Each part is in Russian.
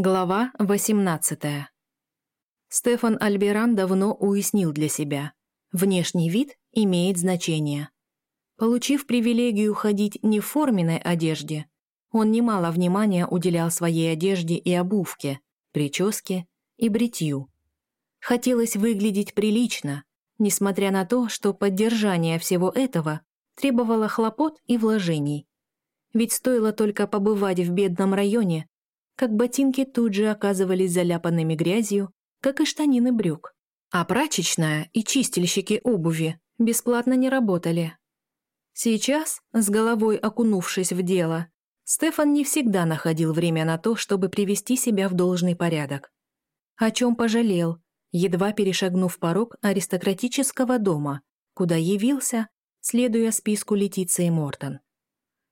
Глава 18. Стефан Альберан давно уяснил для себя. Внешний вид имеет значение. Получив привилегию ходить не в форменной одежде, он немало внимания уделял своей одежде и обувке, прическе и бритью. Хотелось выглядеть прилично, несмотря на то, что поддержание всего этого требовало хлопот и вложений. Ведь стоило только побывать в бедном районе, как ботинки тут же оказывались заляпанными грязью, как и штанины брюк. А прачечная и чистильщики обуви бесплатно не работали. Сейчас, с головой окунувшись в дело, Стефан не всегда находил время на то, чтобы привести себя в должный порядок. О чем пожалел, едва перешагнув порог аристократического дома, куда явился, следуя списку Летиции Мортон.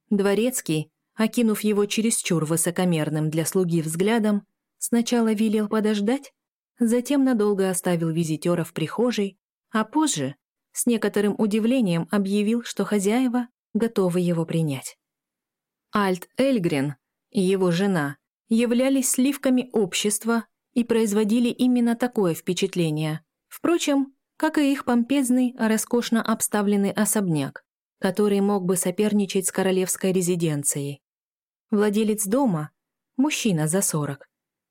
Дворецкий, окинув его чересчур высокомерным для слуги взглядом, сначала велел подождать, затем надолго оставил визитера в прихожей, а позже, с некоторым удивлением, объявил, что хозяева готовы его принять. Альт Эльгрен и его жена являлись сливками общества и производили именно такое впечатление, впрочем, как и их помпезный, роскошно обставленный особняк, который мог бы соперничать с королевской резиденцией. Владелец дома, мужчина за сорок,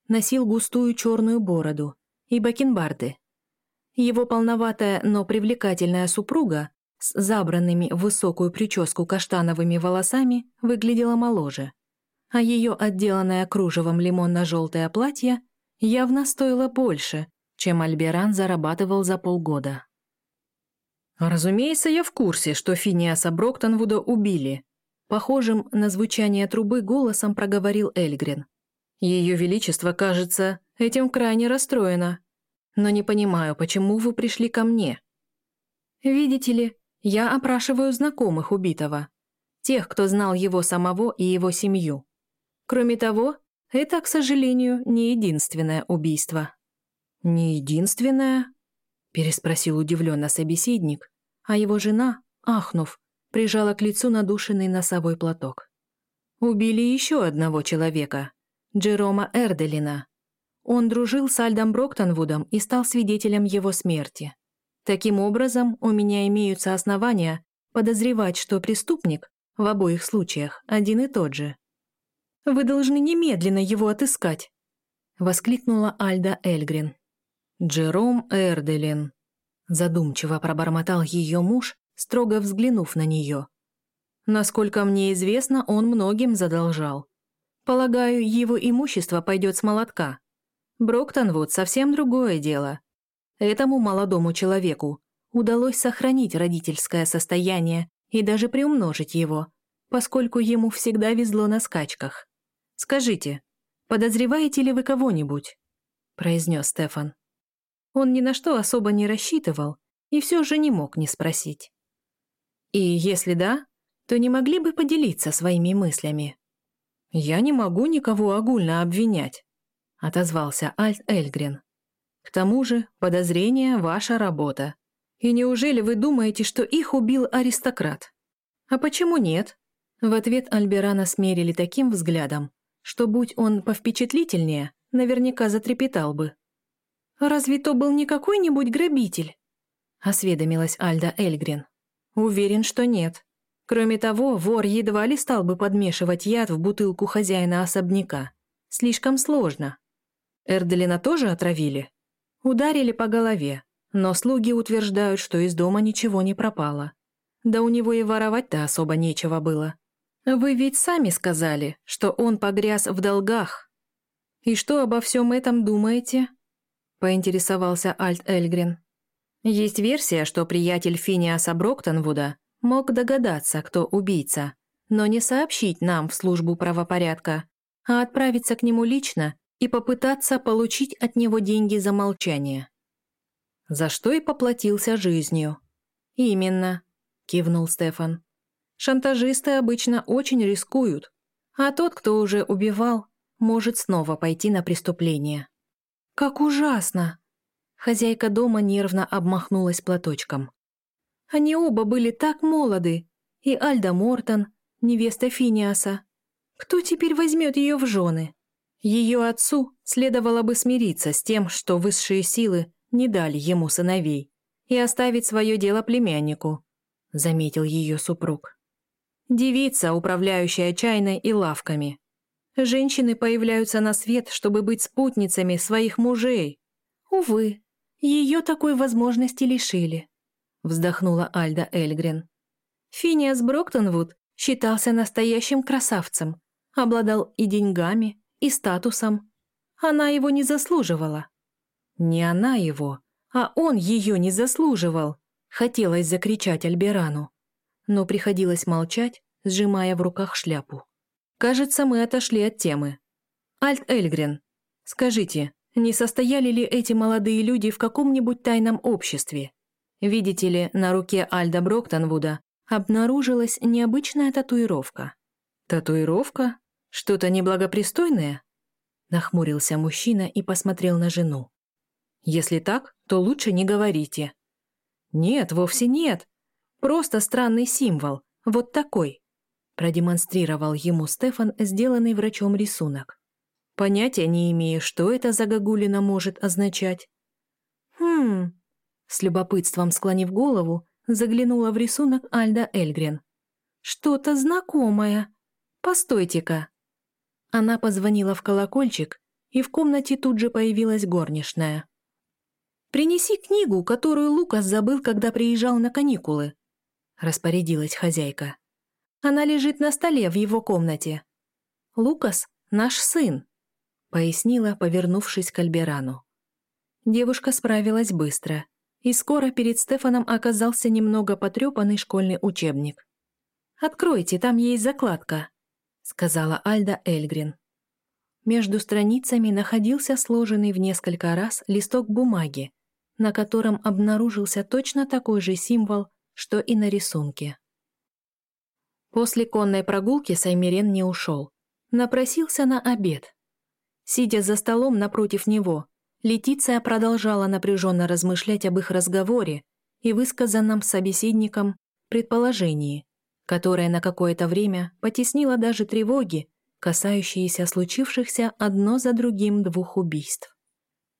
носил густую черную бороду и бакенбарды. Его полноватая, но привлекательная супруга с забранными в высокую прическу каштановыми волосами выглядела моложе, а ее отделанное кружевом лимонно-желтое платье явно стоило больше, чем Альберан зарабатывал за полгода. «Разумеется, я в курсе, что Финиаса Броктонвуда убили», Похожим на звучание трубы голосом проговорил Эльгрен. «Ее Величество, кажется, этим крайне расстроено. Но не понимаю, почему вы пришли ко мне?» «Видите ли, я опрашиваю знакомых убитого. Тех, кто знал его самого и его семью. Кроме того, это, к сожалению, не единственное убийство». «Не единственное?» – переспросил удивленно собеседник, а его жена, ахнув, прижала к лицу надушенный носовой платок. Убили еще одного человека, Джерома Эрделина. Он дружил с Альдом Броктонвудом и стал свидетелем его смерти. Таким образом, у меня имеются основания подозревать, что преступник в обоих случаях один и тот же. «Вы должны немедленно его отыскать!» — воскликнула Альда Эльгрин. «Джером Эрделин», — задумчиво пробормотал ее муж, строго взглянув на нее. Насколько мне известно, он многим задолжал. Полагаю, его имущество пойдет с молотка. Броктонвуд совсем другое дело. Этому молодому человеку удалось сохранить родительское состояние и даже приумножить его, поскольку ему всегда везло на скачках. «Скажите, подозреваете ли вы кого-нибудь?» – произнес Стефан. Он ни на что особо не рассчитывал и все же не мог не спросить. И если да, то не могли бы поделиться своими мыслями? «Я не могу никого огульно обвинять», — отозвался Альт Эльгрен. «К тому же подозрение — ваша работа. И неужели вы думаете, что их убил аристократ?» «А почему нет?» В ответ Альберана смерили таким взглядом, что, будь он повпечатлительнее, наверняка затрепетал бы. «Разве то был не какой-нибудь грабитель?» — осведомилась Альда Эльгрен. Уверен, что нет. Кроме того, вор едва ли стал бы подмешивать яд в бутылку хозяина особняка. Слишком сложно. Эрделина тоже отравили? Ударили по голове, но слуги утверждают, что из дома ничего не пропало. Да у него и воровать-то особо нечего было. Вы ведь сами сказали, что он погряз в долгах. И что обо всем этом думаете? Поинтересовался Альт Эльгрен. Есть версия, что приятель Финиаса Броктонвуда мог догадаться, кто убийца, но не сообщить нам в службу правопорядка, а отправиться к нему лично и попытаться получить от него деньги за молчание. За что и поплатился жизнью. «Именно», — кивнул Стефан. «Шантажисты обычно очень рискуют, а тот, кто уже убивал, может снова пойти на преступление». «Как ужасно!» Хозяйка дома нервно обмахнулась платочком. Они оба были так молоды. И Альда Мортон, невеста Финиаса. Кто теперь возьмет ее в жены? Ее отцу следовало бы смириться с тем, что высшие силы не дали ему сыновей, и оставить свое дело племяннику, заметил ее супруг. Девица, управляющая чайной и лавками. Женщины появляются на свет, чтобы быть спутницами своих мужей. Увы, ее такой возможности лишили, вздохнула Альда Эльгрен. Финиас Броктонвуд считался настоящим красавцем, обладал и деньгами, и статусом. Она его не заслуживала. Не она его, а он ее не заслуживал. Хотелось закричать Альберану, но приходилось молчать, сжимая в руках шляпу. Кажется, мы отошли от темы. Альт Эльгрен, скажите, не состояли ли эти молодые люди в каком-нибудь тайном обществе? Видите ли, на руке Альда Броктонвуда обнаружилась необычная татуировка. Татуировка? Что-то неблагопристойное? Нахмурился мужчина и посмотрел на жену. Если так, то лучше не говорите. Нет, вовсе нет. Просто странный символ. Вот такой. Продемонстрировал ему Стефан сделанный врачом рисунок. Понятия не имею, что это за гагулина может означать. Хм. С любопытством склонив голову, заглянула в рисунок Альда Эльгрен. Что-то знакомое. Постойте-ка. Она позвонила в колокольчик, и в комнате тут же появилась горничная. «Принеси книгу, которую Лукас забыл, когда приезжал на каникулы», — распорядилась хозяйка. «Она лежит на столе в его комнате. Лукас — наш сын», — пояснила, повернувшись к Альберану. Девушка справилась быстро, и скоро перед Стефаном оказался немного потрепанный школьный учебник. «Откройте, там есть закладка», сказала Альда Эльгрин. Между страницами находился сложенный в несколько раз листок бумаги, на котором обнаружился точно такой же символ, что и на рисунке. После конной прогулки Саймирен не ушел. Напросился на обед. Сидя за столом напротив него, Летиция продолжала напряженно размышлять об их разговоре и высказанном собеседником предположении, которая на какое-то время потеснила даже тревоги, касающиеся случившихся одно за другим двух убийств.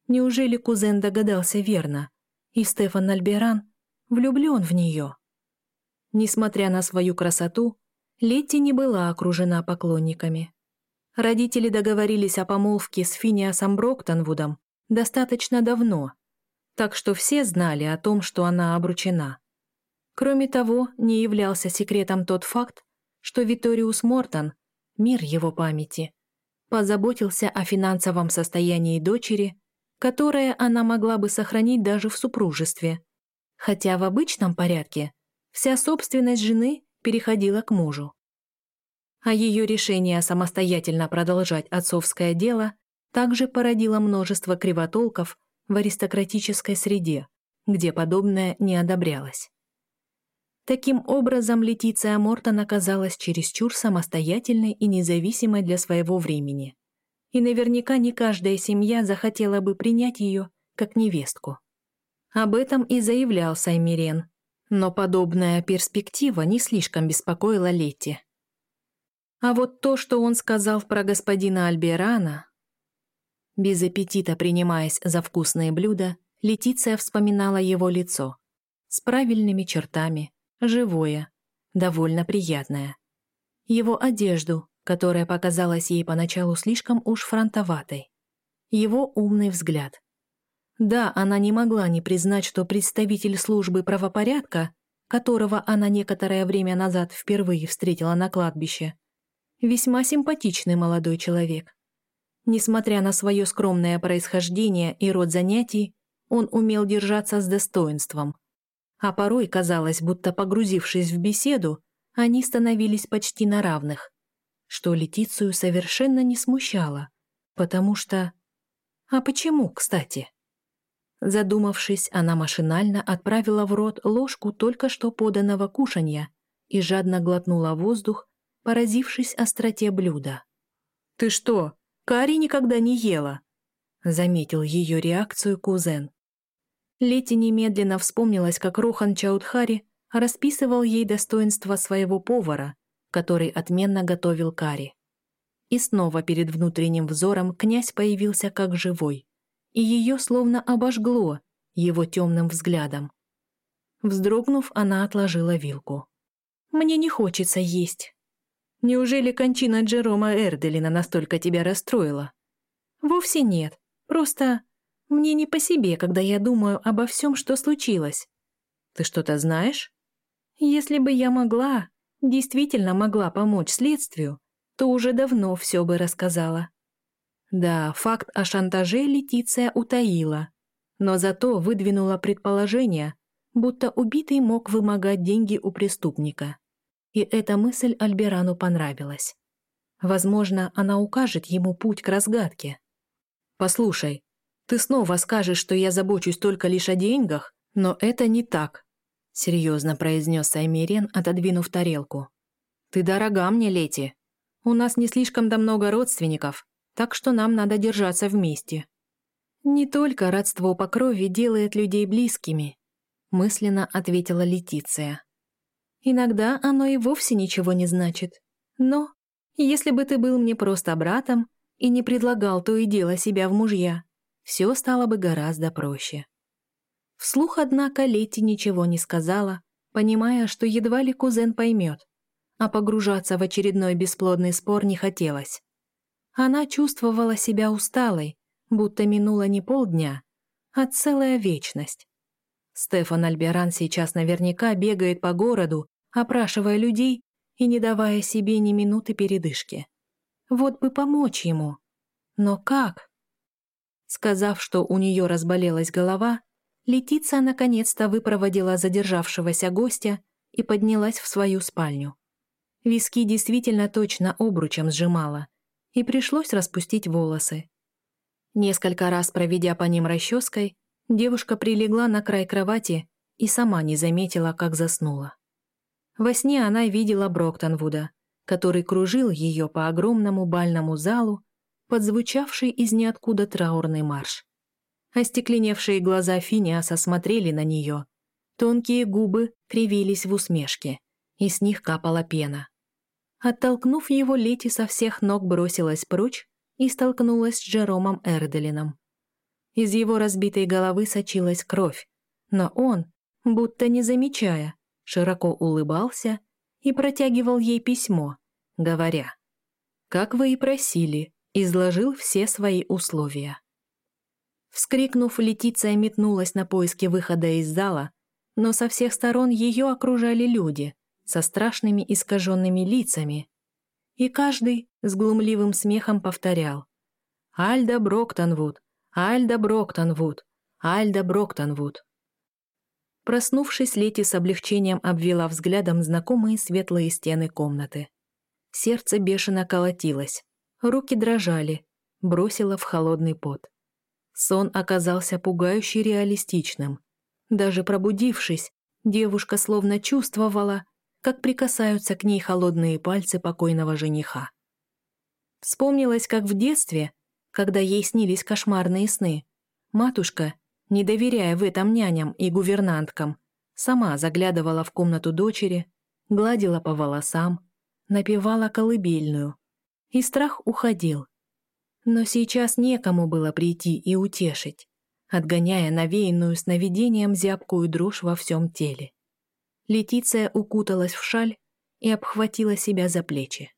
Неужели кузен догадался верно, и Стефан Альберан влюблен в нее? Несмотря на свою красоту, Летти не была окружена поклонниками. Родители договорились о помолвке с Финиасом Броктонвудом достаточно давно, так что все знали о том, что она обручена. Кроме того, не являлся секретом тот факт, что Виториус Мортон, мир его памяти, позаботился о финансовом состоянии дочери, которое она могла бы сохранить даже в супружестве, хотя в обычном порядке вся собственность жены переходила к мужу. А ее решение самостоятельно продолжать отцовское дело также породило множество кривотолков в аристократической среде, где подобное не одобрялось. Таким образом, Летиция Мортон оказалась чересчур самостоятельной и независимой для своего времени. И наверняка не каждая семья захотела бы принять ее как невестку. Об этом и заявлял Саймирен, но подобная перспектива не слишком беспокоила Летти. А вот то, что он сказал про господина Альберана... Без аппетита принимаясь за вкусные блюда, Летиция вспоминала его лицо с правильными чертами, живое, довольно приятное. Его одежду, которая показалась ей поначалу слишком уж фронтоватой. Его умный взгляд. Да, она не могла не признать, что представитель службы правопорядка, которого она некоторое время назад впервые встретила на кладбище, весьма симпатичный молодой человек. Несмотря на свое скромное происхождение и род занятий, он умел держаться с достоинством, а порой казалось, будто погрузившись в беседу, они становились почти на равных, что Летицию совершенно не смущало, потому что... А почему, кстати? Задумавшись, она машинально отправила в рот ложку только что поданного кушанья и жадно глотнула воздух, поразившись остроте блюда. «Ты что, Кари никогда не ела?» заметил ее реакцию кузен. Лети немедленно вспомнилась, как Рохан Чаудхари расписывал ей достоинства своего повара, который отменно готовил карри. И снова перед внутренним взором князь появился как живой, и ее словно обожгло его темным взглядом. Вздрогнув, она отложила вилку. «Мне не хочется есть». «Неужели кончина Джерома Эрделина настолько тебя расстроила?» «Вовсе нет. Просто мне не по себе, когда я думаю обо всем, что случилось. Ты что-то знаешь? Если бы я могла, действительно могла помочь следствию, то уже давно все бы рассказала. Да, факт о шантаже Летиция утаила, но зато выдвинула предположение, будто убитый мог вымогать деньги у преступника. И эта мысль Альберану понравилась. Возможно, она укажет ему путь к разгадке. «Послушай, ты снова скажешь, что я забочусь только лишь о деньгах, но это не так», — серьезно произнес Саймирен, отодвинув тарелку. «Ты дорога мне, Лети. У нас не слишком-то много родственников, так что нам надо держаться вместе». «Не только родство по крови делает людей близкими», — мысленно ответила Летиция. «Иногда оно и вовсе ничего не значит. Но если бы ты был мне просто братом и не предлагал то и дело себя в мужья, все стало бы гораздо проще. Вслух, однако, Летти ничего не сказала, понимая, что едва ли кузен поймет, а погружаться в очередной бесплодный спор не хотелось. Она чувствовала себя усталой, будто минула не полдня, а целая вечность. Стефан Альберан сейчас наверняка бегает по городу, опрашивая людей и не давая себе ни минуты передышки. Вот бы помочь ему. Но как? Сказав, что у нее разболелась голова, Летиция наконец-то выпроводила задержавшегося гостя и поднялась в свою спальню. Виски действительно точно обручем сжимала, и пришлось распустить волосы. Несколько раз проведя по ним расческой, девушка прилегла на край кровати и сама не заметила, как заснула. Во сне она видела Броктонвуда, который кружил ее по огромному бальному залу подзвучавший из ниоткуда траурный марш. Остекленевшие глаза Финиаса смотрели на нее. Тонкие губы кривились в усмешке, и с них капала пена. Оттолкнув его, Лети со всех ног бросилась прочь и столкнулась с Джеромом Эрделином. Из его разбитой головы сочилась кровь, но он, будто не замечая, широко улыбался и протягивал ей письмо, говоря, «Как вы и просили, изложил все свои условия. Вскрикнув, Летиция метнулась на поиски выхода из зала, но со всех сторон ее окружали люди со страшными искаженными лицами, и каждый с глумливым смехом повторял «Альда Броктонвуд! Альда Броктонвуд! Альда Броктонвуд!» Проснувшись, Лети с облегчением обвела взглядом знакомые светлые стены комнаты. Сердце бешено колотилось. Руки дрожали, бросила в холодный пот. Сон оказался пугающе реалистичным. Даже пробудившись, девушка словно чувствовала, как прикасаются к ней холодные пальцы покойного жениха. Вспомнилось, как в детстве, когда ей снились кошмарные сны, матушка, не доверяя в этом няням и гувернанткам, сама заглядывала в комнату дочери, гладила по волосам, напевала колыбельную, и страх уходил. Но сейчас некому было прийти и утешить, отгоняя навеянную сновидением зябкую дрожь во всем теле. Летиция укуталась в шаль и обхватила себя за плечи.